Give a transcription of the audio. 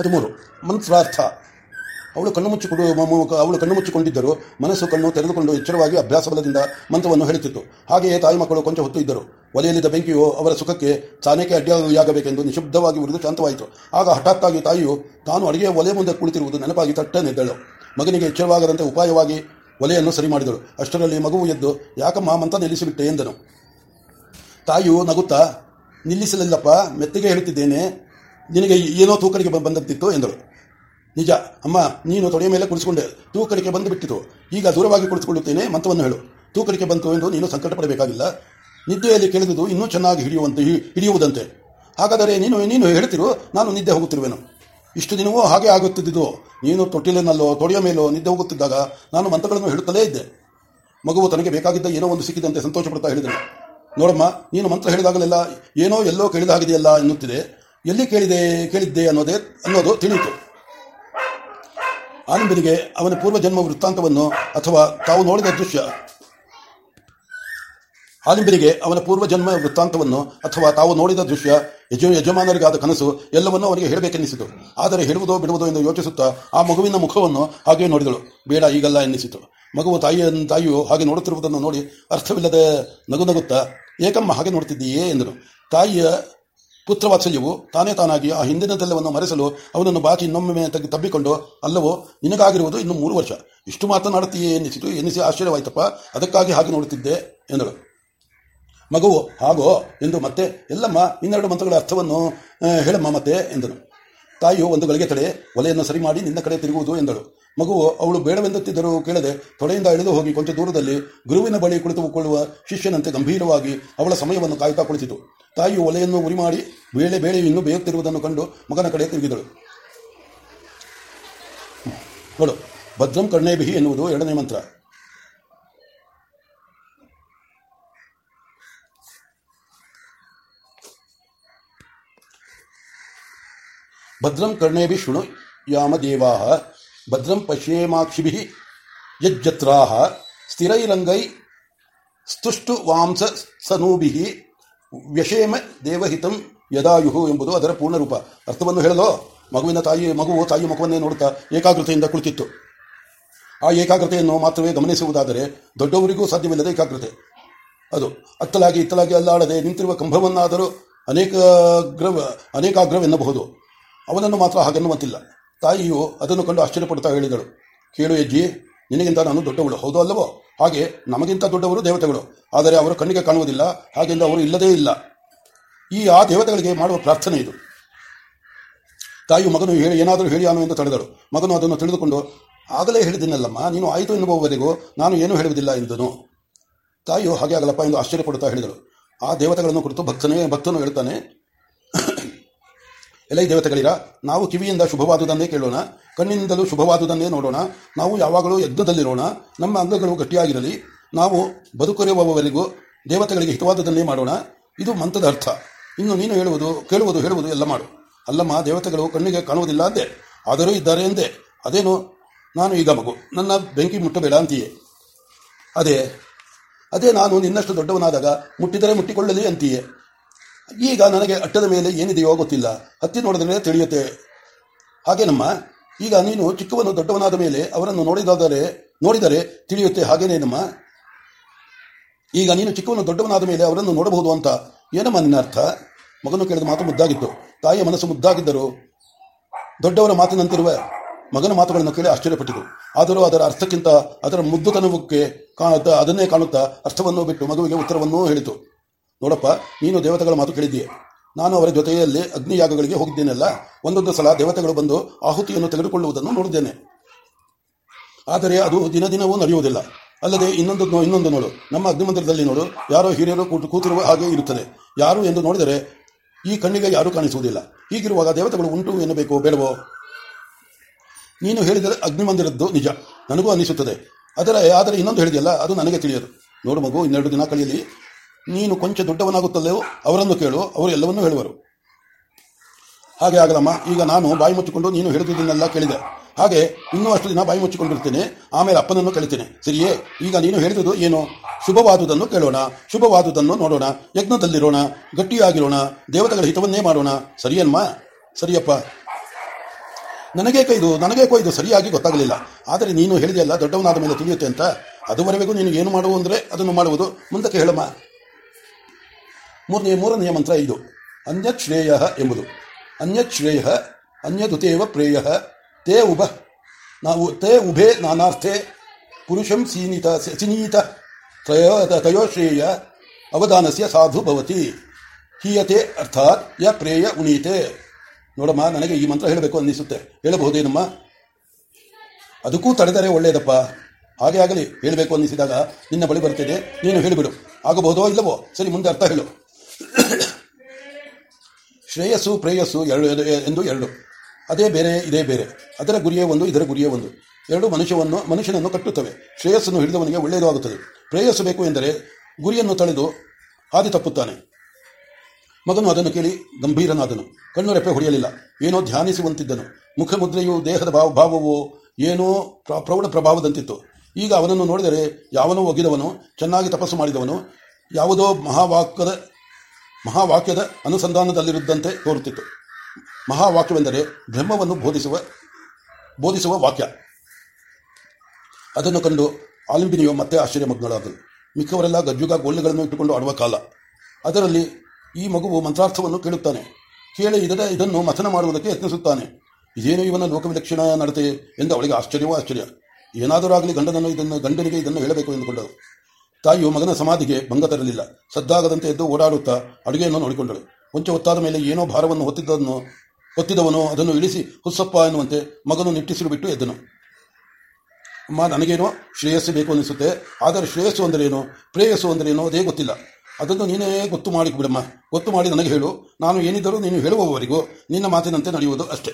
ಹದಿಮೂರು. ಮಂತ್ರಾರ್ಥ ಅವಳು ಕಣ್ಣು ಮುಚ್ಚಿಕೊಂಡು ಅವಳು ಕಣ್ಣು ಮುಚ್ಚಿಕೊಂಡಿದ್ದರು. ಮನಸ್ಸು ಕಣ್ಣು ತೆರೆದುಕೊಂಡು ಎಚ್ಚರವಾಗಿ ಅಭ್ಯಾಸ ಬಲದಿಂದ ಮಂತ್ರವನ್ನು ಹೇಳುತ್ತಿತ್ತು. ಹಾಗೆಯೇ ತಾಯಿ ಮಕ್ಕಳು ಕೊಂಚ ಹೊತ್ತು ಇದ್ದರು. ಒಲೆಯಲ್ಲಿದ್ದ ಬೆಂಕಿಯು ಅವರ ಸುಖಕ್ಕೆ ತಾನೇಕೆ ಅಡ್ಡಿಯಾಗಬೇಕೆಂದು ನಿಶಬ್ದವಾಗಿ ಉರಿದು ಶಾಂತವಾಯಿತು. ಆಗ ಹಠಾತ್ತಾಗಿ ತಾಯಿಯು, ತಾನು ಅಡಿಗೆ ಒಲೆ ಮುಂದೆ ಕುಳಿತಿರುವುದು ನೆನಪಾಗಿ ತಟ್ಟನೆದ್ದಳು ಮಗನಿಗೆ ಎಚ್ಚರವಾಗದಂತೆ ಉಪಾಯವಾಗಿ ಒಲೆಯನ್ನು ಸರಿ ಮಾಡಿದಳು. ಅಷ್ಟರಲ್ಲಿ ಮಗುವು ಎದ್ದು, ಯಾಕಮ್ಮ, ಮಂತ್ರ ನಿಲ್ಲಿಸಿಬಿಟ್ಟೆ? ಎಂದನು. ತಾಯಿಯು ನಗುತ್ತಾ, ನಿಲ್ಲಿಸಲಿಲ್ಲಪ್ಪ, ಮೆತ್ತಿಗೆ ಹೇಳುತ್ತಿದ್ದೇನೆ. ನಿನಗೆ ಏನೋ ತೂಕಡಿಕೆ ಬಂದಂತಿತ್ತು ಎಂದಳು ನಿಜ, ಅಮ್ಮ, ನೀನು ತೊಡೆಯ ಮೇಲೆ ಕುಳಿಸಿಕೊಂಡೆ. ತೂಕಡಿಕೆ ಬಂದು ಬಿಟ್ಟಿತು ಈಗ ದೂರವಾಗಿ ಕುಳಿತುಕೊಳ್ಳುತ್ತೇನೆ, ಮಂತ್ರವನ್ನು ಹೇಳು. ತೂಕಡಿಕೆ ಬಂತು ಎಂದು ನೀನು ಸಂಕಟ ಪಡಬೇಕಾಗಿಲ್ಲ ನಿದ್ದೆಯಲ್ಲಿ ಕೇಳಿದುದು ಇನ್ನೂ ಚೆನ್ನಾಗಿ ಹಿಡಿಯುವಂತೆ ಹಿಡಿಯುವುದಂತೆ. ಹಾಗಾದರೆ ನೀನು ನೀನು ಹೇಳ್ತಿರು, ನಾನು ನಿದ್ದೆ ಹೋಗುತ್ತಿರುವೆನು. ಇಷ್ಟು ದಿನವೂ ಹಾಗೆ ಆಗುತ್ತಿದ್ದು ನೀನು ತೊಟ್ಟಿಲಿನಲ್ಲೋ, ತೊಡೆಯ ಮೇಲೋ ನಿದ್ದೆ ಹೋಗುತ್ತಿದ್ದಾಗ ನಾನು ಮಂತ್ರಗಳನ್ನು ಹೇಳುತ್ತಲೇ ಇದ್ದೆ. ಮಗುವು ತನಗೆ ಬೇಕಾಗಿದ್ದ ಏನೋ ಒಂದು ಸಿಕ್ಕಿದಂತೆ ಸಂತೋಷ ಪಡ್ತಾ ಹೇಳಿದನು. ನೋಡಮ್ಮ, ನೀನು ಮಂತ್ರ ಹೇಳಿದಾಗಲೆಲ್ಲ ಏನೋ ಎಲ್ಲೋ ಕೇಳಿದ ಹಾಗಿದೆಯಲ್ಲ ಎನ್ನುತ್ತಿದೆ. ಎಲ್ಲಿ ಕೇಳಿದೆ, ಕೇಳಿದ್ದೆ ಅನ್ನೋದೇ, ಅನ್ನೋದು ತಿಳಿಯಿತು. ಆನಂದನಿಗೆ ಅವನ ಪೂರ್ವ ಜನ್ಮ ವೃತ್ತಾಂತವನ್ನು ಅಥವಾ ತಾವು ನೋಡಿದ ದೃಶ್ಯ. ಆಲಿಂಬರಿಗೆ ಅವನ ಪೂರ್ವ ಜನ್ಮ ವೃತ್ತಾಂತವನ್ನು ಅಥವಾ ತಾವು ನೋಡಿದ ದೃಶ್ಯ, ಯಜ, ಯಜಮಾನರಿಗಾದ ಕನಸು ಎಲ್ಲವನ್ನೂ ಅವನಿಗೆ ಹೇಳಬೇಕೆನ್ನಿಸಿತು ಆದರೆ ಹೇಳುವುದೋ ಬಿಡುವುದೋ ಎಂದು ಯೋಚಿಸುತ್ತಾ ಆ ಮಗುವಿನ ಮುಖವನ್ನು ಹಾಗೆ ನೋಡಿದಳು. ಬೇಡ, ಈಗಲ್ಲ ಎನ್ನಿಸಿತು. ಮಗುವು ತಾಯಿಯ, ತಾಯಿಯು ಹಾಗೆ ನೋಡುತ್ತಿರುವುದನ್ನು ನೋಡಿ ಅರ್ಥವಿಲ್ಲದೆ ನಗು ನಗುತ್ತಾ, ಏಕಮ್ಮ ಹಾಗೆ ನೋಡುತ್ತಿದ್ದೀಯೇ ಎಂದರು ತಾಯಿಯ ಪುತ್ರವಾತ್ಸಲ್ಯವು ತಾನೇ ತಾನಾಗಿ ಆ ಹಿಂದಿನದೆಲ್ಲವನ್ನು ಮರೆಸಲು ಅವನನ್ನು ಬಾಚಿ ಇನ್ನೊಮ್ಮೆ ತಬ್ಬಿಕೊಂಡು, ಅಲ್ಲವೋ, ನಿನಗಾಗಿರುವುದು ಇನ್ನು ಮೂರು ವರ್ಷ. ಇಷ್ಟು ಮಾತನಾಡುತ್ತೀಯೇ ಎನ್ನಿಸಿತು ಎನಿಸಿ ಆಶ್ಚರ್ಯವಾಯ್ತಪ್ಪ, ಅದಕ್ಕಾಗಿ ಹಾಗೆ ನೋಡುತ್ತಿದ್ದೆ, ಎಂದಳು. ಮಗುವು, ಹಾಗೋ, ಎಂದು ಮತ್ತೆ, ಎಲ್ಲಮ್ಮ ಇನ್ನೆರಡು ಮಂತ್ರಗಳ ಅರ್ಥವನ್ನು ಹೇಳಮ್ಮ ಮತ್ತೆ, ಎಂದನು. ತಾಯಿಯು ಒಂದು ಗಳಿಗೆ ತಡೆ, ಒಲೆಯನ್ನು ಸರಿ ಮಾಡಿ ನಿನ್ನ ಕಡೆ ತಿರುಗುವುದು, ಎಂದಳು. ಮಗುವು, ಅವಳು ಬೇಡವೆಂದುತ್ತಿದ್ದರೂ ಕೇಳದೆ ತೊಡೆಯಿಂದ ಇಳಿದು ಹೋಗಿ ಕೊಂಚ ದೂರದಲ್ಲಿ ಗುರುವಿನ ಬಳಿ ಕುಳಿತುಕೊಳ್ಳುವ ಶಿಷ್ಯನಂತೆ ಗಂಭೀರವಾಗಿ ಅವಳ ಸಮಯವನ್ನು ಕಾಯುತ್ತಾ ಕುಳಿತಿತು. ತಾಯಿಯು ಒಲೆಯನ್ನು ಉರಿ ಮಾಡಿ ಬೇಳೆ ಬೇಳೆಯು ಇನ್ನೂ ಬೇಯುತ್ತಿರುವುದನ್ನು ಕಂಡು ಮಗನ ಕಡೆ ತಿರುಗಿದಳು. ನೋಡು, ಭದ್ರಂ ಕರ್ಣೇಬಿಹಿ ಎನ್ನುವುದು ಎರಡನೇ ಮಂತ್ರ. ಭದ್ರಂ ಕರ್ಣೇಭಿ ಶೃಣು ಯಾಮದೇವಾ ಭದ್ರಂ ಪಶ್ಯೇಮಾಕ್ಷಿಭಿ ಯಜ್ಜತ್ರಾ ಸ್ಥಿರೈರಂಗೈ ಸ್ತುಷ್ಟು ವಾಂಸ ಸನೂಭಿ ವ್ಯಷೇಮ ದೇವಹಿತಂ ಯದಾಯುಹು ಎಂಬುದು ಅದರ ಪೂರ್ಣರೂಪ. ಅರ್ಥವನ್ನು ಹೇಳಲೋ? ಮಗುವಿನ ತಾಯಿ, ಮಗುವು ತಾಯಿ ಮುಖವನ್ನೇ ನೋಡುತ್ತಾ ಏಕಾಗ್ರತೆಯಿಂದ ಕುಳಿತಿತ್ತು. ಆ ಏಕಾಗ್ರತೆಯನ್ನು ಮಾತ್ರವೇ ಗಮನಿಸುವುದಾದರೆ ದೊಡ್ಡವರಿಗೂ ಸಾಧ್ಯವಿಲ್ಲದ ಏಕಾಗ್ರತೆ. ಅದು ಅತ್ತಲಾಗಿ ಇತ್ತಲಾಗಿ ಅಲ್ಲಾಡದೆ ನಿಂತಿರುವ ಕಂಭವನ್ನಾದರೂ ಅನೇಕಾಗ್ರ ಅನೇಕಾಗ್ರವೆನ್ನಬಹುದು. ಅವನನ್ನು ಮಾತ್ರ ಹಾಗೆನ್ನುವಂತಿಲ್ಲ. ತಾಯಿಯು ಅದನ್ನು ಕಂಡು ಆಶ್ಚರ್ಯಪಡುತ್ತಾ ಹೇಳಿದಳು. ಕೇಳು ಯಜ್ಜಿ ನಿನಗಿಂತ ನಾನು ದೊಡ್ಡವಳು, ಹೌದು ಅಲ್ಲವೋ? ಹಾಗೆ ನಮಗಿಂತ ದೊಡ್ಡವರು ದೇವತೆಗಳು. ಆದರೆ ಅವರು ಕಣ್ಣಿಗೆ ಕಾಣುವುದಿಲ್ಲ, ಹಾಗೆಂದು ಅವರು ಇಲ್ಲದೇ ಇಲ್ಲ. ಈ ಆ ದೇವತೆಗಳಿಗೆ ಮಾಡುವ ಪ್ರಾರ್ಥನೆ ಇದು. ತಾಯಿಯು ಮಗನು ಹೇಳಿ, ಏನಾದರೂ ಹೇಳಿ ಅನು ಎಂದು ತಡೆದಳು ಮಗನು ಅದನ್ನು ತಿಳಿದುಕೊಂಡು, ಆಗಲೇ ಹೇಳಿದಿನಲ್ಲಮ್ಮ ನೀನು ಆಯಿತು ಎನ್ನುವವರೆಗೂ ನಾನು ಏನೂ ಹೇಳುವುದಿಲ್ಲ ಎಂದನು. ತಾಯಿಯು ಹಾಗೆ ಆಗಲಪ್ಪ ಎಂದು ಆಶ್ಚರ್ಯಪಡುತ್ತಾ ಹೇಳಿದಳು. ಆ ದೇವತೆಗಳನ್ನು ಕುರಿತು ಭಕ್ತನೇ, ಭಕ್ತನು ಹೇಳುತ್ತಾನೆ ಎಲೈ ದೇವತೆಗಳಿರ, ನಾವು ಕಿವಿಯಿಂದ ಶುಭವಾದುದನ್ನೇ ಕೇಳೋಣ, ಕಣ್ಣಿನಿಂದಲೂ ಶುಭವಾದುದನ್ನೇ ನೋಡೋಣ, ನಾವು ಯಾವಾಗಲೂ ಯಜ್ಞದಲ್ಲಿರೋಣ ನಮ್ಮ ಅಂಗಗಳು ಗಟ್ಟಿಯಾಗಿರಲಿ, ನಾವು ಬದುಕುರಿಯುವವರೆಗೂ ದೇವತೆಗಳಿಗೆ ಹಿತವಾದುದನ್ನೇ ಮಾಡೋಣ, ಇದು ಮಂತ್ರದ ಅರ್ಥ. ಇನ್ನು ನೀನು ಹೇಳುವುದು, ಕೇಳುವುದು, ಹೇಳುವುದು ಎಲ್ಲ ಮಾಡು. ಅಲ್ಲಮ್ಮ, ದೇವತೆಗಳು ಕಣ್ಣಿಗೆ ಕಾಣುವುದಿಲ್ಲ ಅಂದೆ. ಆದರೂ ಇದ್ದಾರೆ ಎಂದೆ ಅದೇನು? ನಾನು ಈಗ ಮಗು. ನನ್ನ ಬೆಂಕಿ ಮುಟ್ಟಬೇಡ ಅಂತೀಯೇ. ಅದೇ ಅದೇ ನಾನು ನಿನ್ನಷ್ಟು ದೊಡ್ಡವನಾದಾಗ ಮುಟ್ಟಿದರೆ ಮುಟ್ಟಿಕೊಳ್ಳಲಿ ಅಂತೀಯೇ. ಈಗ ನನಗೆ ಅಟ್ಟದ ಮೇಲೆ ಏನಿದೆಯೋ ಗೊತ್ತಿಲ್ಲ. ಹತ್ತಿ ನೋಡಿದ್ರೆ ತಿಳಿಯುತ್ತೆ. ಹಾಗೇನಮ್ಮ ಈಗ ನೀನು ಚಿಕ್ಕವನು ದೊಡ್ಡವನಾದ ಮೇಲೆ ಅವರನ್ನು ನೋಡಿದಾದರೆ, ನೋಡಿದರೆ ತಿಳಿಯುತ್ತೆ. ಹಾಗೇನೇನಮ್ಮ ಈಗ ನೀನು ಚಿಕ್ಕವನು ದೊಡ್ಡವನಾದ ಮೇಲೆ ಅವರನ್ನು ನೋಡಬಹುದು ಅಂತ. ಏನಮ್ಮ ನಿನ್ನ ಅರ್ಥ? ಮಗನು ಕೇಳಿದ ಮಾತು ಮುದ್ದಾಗಿತ್ತು. ತಾಯಿಯ ಮನಸ್ಸು ಮುದ್ದಾಗಿದ್ದರು ದೊಡ್ಡವರ ಮಾತಿನಂತಿರುವ ಮಗನ ಮಾತುಗಳನ್ನು ಕೇಳಿ ಆಶ್ಚರ್ಯಪಟ್ಟಿತು. ಆದರೂ ಅದರ ಅರ್ಥಕ್ಕಿಂತ ಅದರ ಮುದ್ದುತನವಕ್ಕೆ ಕಾಣುತ್ತಾ, ಅದನ್ನೇ ಕಾಣುತ್ತಾ ಅರ್ಥವನ್ನು ಬಿಟ್ಟು ಮಗುವಿಗೆ ಉತ್ತರವನ್ನೂ ಹೇಳಿತು. ನೋಡಪ್ಪ, ನೀನು ದೇವತೆಗಳ ಮಾತು ಕೇಳಿದ್ದೀಯ. ನಾನು ಅವರ ಜೊತೆಯಲ್ಲಿ ಅಗ್ನಿಯಾಗಗಳಿಗೆ ಹೋಗಿದ್ದೇನೆಲ್ಲ, ಒಂದೊಂದು ಸಲ ದೇವತೆಗಳು ಬಂದು ಆಹುತಿಯನ್ನು ತೆಗೆದುಕೊಳ್ಳುವುದನ್ನು ನೋಡಿದ್ದೇನೆ. ಆದರೆ ಅದು ದಿನ ದಿನವೂ ನಡೆಯುವುದಿಲ್ಲ. ಅಲ್ಲದೆ ಇನ್ನೊಂದು ಇನ್ನೊಂದು ನೋಡು. ನಮ್ಮ ಅಗ್ನಿಮಂದಿರದಲ್ಲಿ ನೋಡು, ಯಾರೋ ಹಿರಿಯರು ಕೂತು, ಕೂತಿರುವ ಹಾಗೆ ಇರುತ್ತದೆ. ಯಾರು ಎಂದು ನೋಡಿದರೆ ಈ ಕಣ್ಣಿಗೆ ಯಾರೂ ಕಾಣಿಸುವುದಿಲ್ಲ. ಹೀಗಿರುವಾಗ ದೇವತೆಗಳು ಉಂಟು ಎನ್ನಬೇಕು ಬೇಡವೋ? ನೀನು ಹೇಳಿದರೆ ಅಗ್ನಿಮಂದಿರದ್ದು ನಿಜ. ನನಗೂ ಅನ್ನಿಸುತ್ತದೆ. ಅದರ, ಆದರೆ ಇನ್ನೊಂದು ಹೇಳಿದೆಯಲ್ಲ, ಅದು ನನಗೆ ತಿಳಿಯದು. ನೋಡು ಮಗು, ಇನ್ನೆರಡು ದಿನ ಕಳೆಯಲಿ. ನೀನು ಕೊಂಚ ದೊಡ್ಡವನಾಗುತ್ತಲ್ಲೋ ಅವರನ್ನು ಕೇಳು, ಅವರು ಎಲ್ಲವನ್ನೂ ಹೇಳುವರು. ಹಾಗೆ ಆಗಲಮ್ಮ, ಈಗ ನಾನು ಬಾಯಿ ಮುಚ್ಚಿಕೊಂಡು ನೀನು ಹೇಳಿದುದನ್ನೆಲ್ಲ ಕೇಳಿದೆ. ಹಾಗೆ ಇನ್ನೂ ಅಷ್ಟು ದಿನ ಬಾಯಿ ಮುಚ್ಚಿಕೊಂಡಿರ್ತೇನೆ ಆಮೇಲೆ ಅಪ್ಪನನ್ನು ಕಳಿತೇನೆ. ಸರಿಯೇ, ಈಗ ನೀನು ಹೇಳಿದುದು ಏನು? ಶುಭವಾದುದನ್ನು ಕೇಳೋಣ, ಶುಭವಾದುದನ್ನು ನೋಡೋಣ, ಯಜ್ಞದಲ್ಲಿರೋಣ, ಗಟ್ಟಿಯಾಗಿರೋಣ, ದೇವತೆಗಳ ಹಿತವನ್ನೇ ಮಾಡೋಣ. ಸರಿಯನ್ಮ ಸರಿಯಪ್ಪ. ನನಗೆ ಕೈದು, ನನಗೆ ಕೊಯ್ದು ಸರಿಯಾಗಿ ಗೊತ್ತಾಗಲಿಲ್ಲ. ಆದರೆ ನೀನು ಹೇಳಿದೆಯಲ್ಲ ದೊಡ್ಡವನಾದ ಮೇಲೆ ತಿಳಿಯುತ್ತೆ ಅಂತ. ಅದುವರೆಗೂ ನೀನು ಏನು ಮಾಡುವು ಅಂದರೆ ಅದನ್ನು ಮಾಡುವುದು. ಮುಂದಕ್ಕೆ ಹೇಳಮ್ಮ. ಮೂರನೇ ಮೂರನೆಯ ಮಂತ್ರ ಇದು. ಅನ್ಯತ್ ಶ್ರೇಯ ಎಂಬುದು. ಶ್ರೇಯ ಅನ್ಯದುತೇವ ಪ್ರೇಯ, ತೇ ಉಭ. ನಾವು ತೇ ಉಭೆ ನಾನಾರ್ಥೆ, ಪುರುಷಂ ಸೀನಿತ, ಸಿನೀತ, ತ್ರಯೋ, ತಯೋಶ್ರೇಯ, ಅವಧಾನಸ್ಯ ಸಾಧು ಭವತಿ. ಹೀಯತೆ ಅರ್ಥಾತ್ ಯ ಪ್ರೇಯ ಉಣೀತೆ. ನೋಡಮ್ಮ, ನನಗೆ ಈ ಮಂತ್ರ ಹೇಳಬೇಕು ಅನ್ನಿಸುತ್ತೆ. ಹೇಳಬಹುದೇನಮ್ಮ ಅದಕ್ಕೂ ತಡೆದರೆ ಒಳ್ಳೆಯದಪ್ಪ ಹಾಗೆ ಆಗಲಿ, ಹೇಳಬೇಕು ಅನ್ನಿಸಿದಾಗ ನಿನ್ನ ಬಳಿ ಬರ್ತಿದೆ ನೀನು ಹೇಳಿಬಿಡು. ಆಗಬಹುದೋ ಇಲ್ಲವೋ? ಸರಿ, ಮುಂದೆ ಅರ್ಥ ಹೇಳು. ಶ್ರೇಯಸ್ಸು, ಪ್ರೇಯಸ್ಸು, ಎರಡು ಎಂದು ಎರಡು. ಅದೇ ಬೇರೆ, ಇದೇ ಬೇರೆ. ಅದರ ಗುರಿಯೇ ಒಂದು, ಇದರ ಗುರಿಯೇ ಒಂದು. ಎರಡು ಮನುಷ್ಯವನ್ನು, ಮನುಷ್ಯನನ್ನು ಕಟ್ಟುತ್ತವೆ. ಶ್ರೇಯಸ್ಸನ್ನು ಹಿಡಿದವನಿಗೆ ಒಳ್ಳೆಯದು ಆಗುತ್ತದೆ ಪ್ರೇಯಸ್ಸು ಬೇಕು ಎಂದರೆ ಗುರಿಯನ್ನು ತಳೆದು ಹಾದಿ ತಪ್ಪುತ್ತಾನೆ. ಮಗನು ಅದನ್ನು ಕೇಳಿ ಗಂಭೀರನಾದನು. ಕಣ್ಣು ರೆಪ್ಪೆ ಹೊಡೆಯಲಿಲ್ಲ. ಏನೋ ಧ್ಯಾನಿಸುವಂತಿದ್ದನು. ಮುಖಮುದ್ರೆಯು ದೇಹದ ಭಾವ, ಭಾವವು ಏನೋ ಪ್ರ- ಪ್ರೌಢ ಪ್ರಭಾವದಂತಿತ್ತು. ಈಗ ಅವನನ್ನು ನೋಡಿದರೆ ಯಾವನೋ ಒಗಿದವನು, ಚೆನ್ನಾಗಿ ತಪಸ್ಸು ಮಾಡಿದವನು, ಯಾವುದೋ ಮಹಾವಾಕ್ಯದ ಮಹಾವಾಕ್ಯದ ಅನುಸಂಧಾನದಲ್ಲಿರುದ್ದಂತೆ ತೋರುತ್ತಿತ್ತು. ಮಹಾವಾಕ್ಯವೆಂದರೆ ಬ್ರಹ್ಮವನ್ನು ಬೋಧಿಸುವ ಬೋಧಿಸುವ ವಾಕ್ಯ. ಅದನ್ನು ಕಂಡು ಆಲಿಂಬಿನಿಯು ಮತ್ತೆ ಆಶ್ಚರ್ಯಮಗ್ನಳಾದಳು ಮಿಕ್ಕವರೆಲ್ಲ ಗಜ್ಜುಗ ಗೋಳ್ಳೆಗಳನ್ನು ಇಟ್ಟುಕೊಂಡು ಆಡುವ ಕಾಲ. ಅದರಲ್ಲಿ ಈ ಮಗುವು ಮಂತ್ರಾರ್ಥವನ್ನು ಕೇಳುತ್ತಾನೆ. ಕೇಳಿ ಇದರ, ಇದನ್ನು ಮಥನ ಮಾಡುವುದಕ್ಕೆ ಯತ್ನಿಸುತ್ತಾನೆ. ಇದೇನು ಇವನ ಲೋಕವಿಲಕ್ಷಣ ನಡತೆ ಎಂದು ಅವಳಿಗೆ ಆಶ್ಚರ್ಯವೋ ಆಶ್ಚರ್ಯ. ಏನಾದರೂ ಆಗಲಿ ಗಂಡನನ್ನು ಇದನ್ನು, ಗಂಡನಿಗೆ ಇದನ್ನು ಹೇಳಬೇಕು ಎಂದುಕೊಂಡಳು. ತಾಯಿಯು ಮಗನ ಸಮಾಧಿಗೆ ಭಂಗ ತರಲಿಲ್ಲ ಸದ್ದಾಗದಂತೆ ಎದ್ದು ಓಡಾಡುತ್ತಾ ಅಡುಗೆಯನ್ನು ನೋಡಿಕೊಂಡಳು. ಕೊಂಚ ಹೊತ್ತಾದ ಮೇಲೆ ಏನೋ ಭಾರವನ್ನು ಹೊತ್ತಿದ್ದನ್ನು ಹೊತ್ತಿದವನು ಅದನ್ನು ಇಳಿಸಿ, ಹುಸ್ಸಪ್ಪ ಎನ್ನುವಂತೆ ಮಗನು ನಿಟ್ಟಿಸಿರು ಬಿಟ್ಟು ಎದ್ದನು. ಅಮ್ಮ, ನನಗೇನೋ ಶ್ರೇಯಸ್ಸು ಬೇಕು ಅನಿಸುತ್ತೆ ಆದರೆ ಶ್ರೇಯಸ್ಸು ಅಂದರೇನು? ಪ್ರೇಯಸ್ಸು ಅಂದರೇನು ಅದೇ ಗೊತ್ತಿಲ್ಲ. ಅದನ್ನು ನೀನೇ ಗೊತ್ತು ಮಾಡಿ ಬಿಡಮ್ಮ ಗೊತ್ತು ಮಾಡಿ ನನಗೆ ಹೇಳು. ನಾನು ಏನಿದ್ದರೂ ನೀನು ಹೇಳುವವರೆಗೂ ನಿನ್ನ ಮಾತಿನಂತೆ ನಡೆಯುವುದು ಅಷ್ಟೇ.